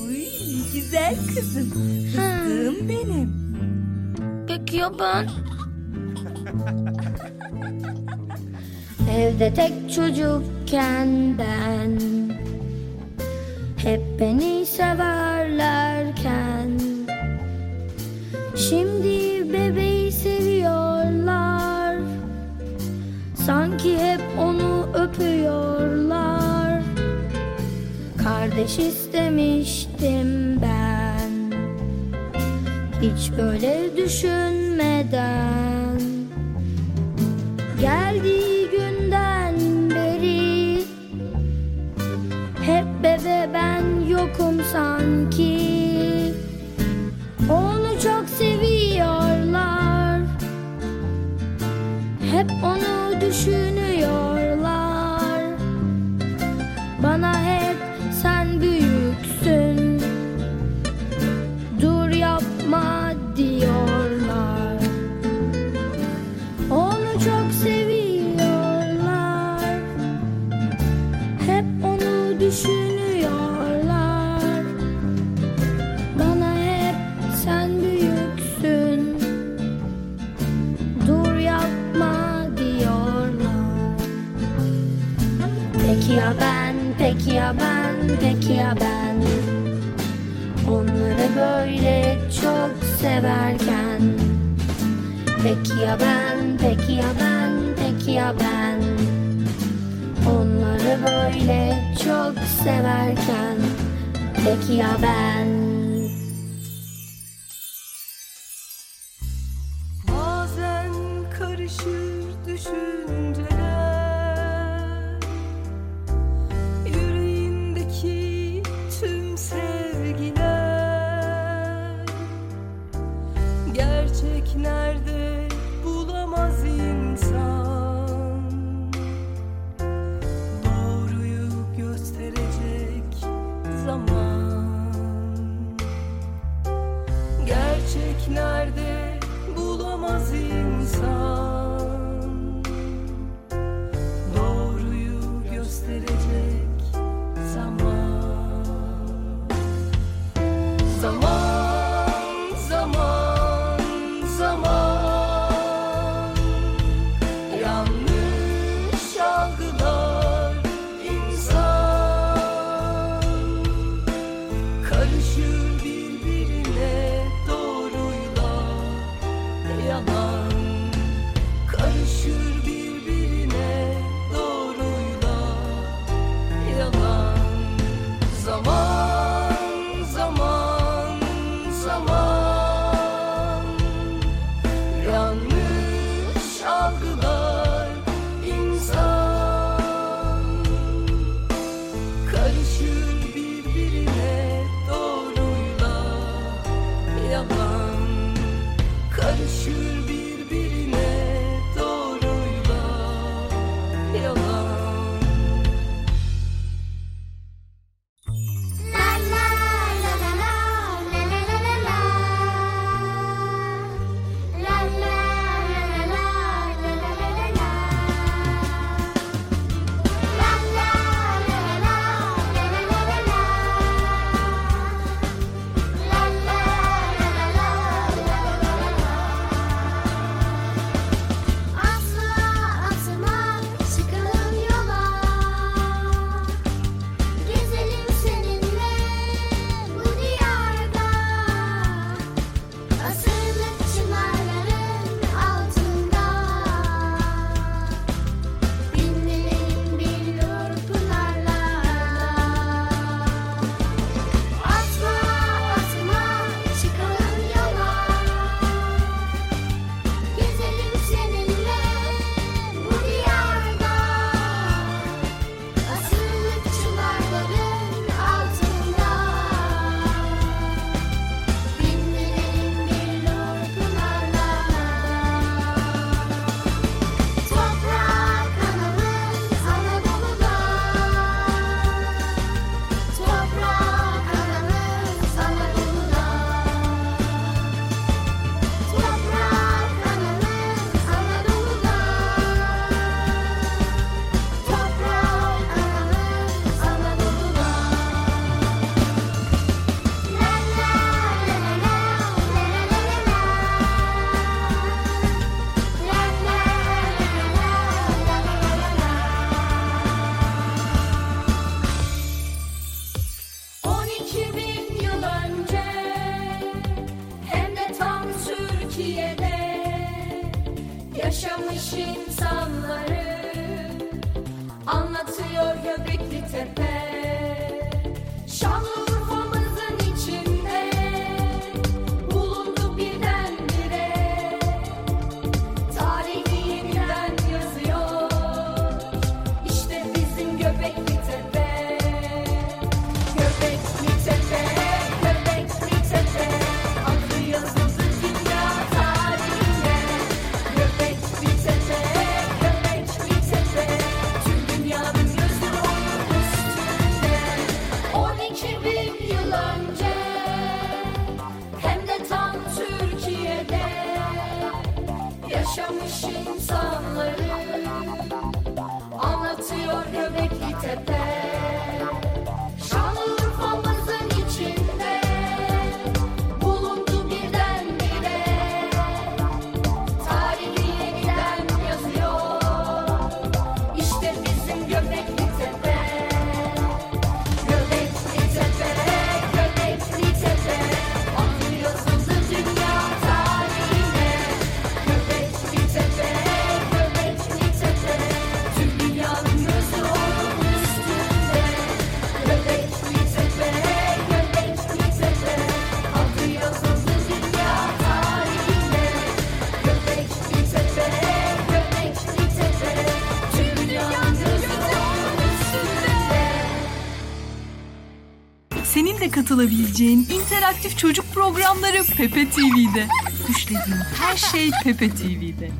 Uy güzel kızım. Fıstığım benim. Peki ya ben? Evde tek çocukken ben Hep beni severlerken Şimdi Kardeş istemiştim ben. Hiç böyle düşünmeden Geldiği Peki ya ben, peki ya ben, peki ya ben. Onları böyle çok severken. Peki ya ben, peki ya ben, peki ya ben. Onları böyle çok severken. Peki ya ben. Bazen karışır düşünceler Gerçek nerede bulamaz insan. Doğruyu gösterecek zaman. Gerçek nerede bulamaz insan yaşamış insanları anlatıyor Göbekli Tepe. Şanlı de katılabileceğin interaktif çocuk programları Pepe TV'de. Düşlediğin her şey Pepe TV'de.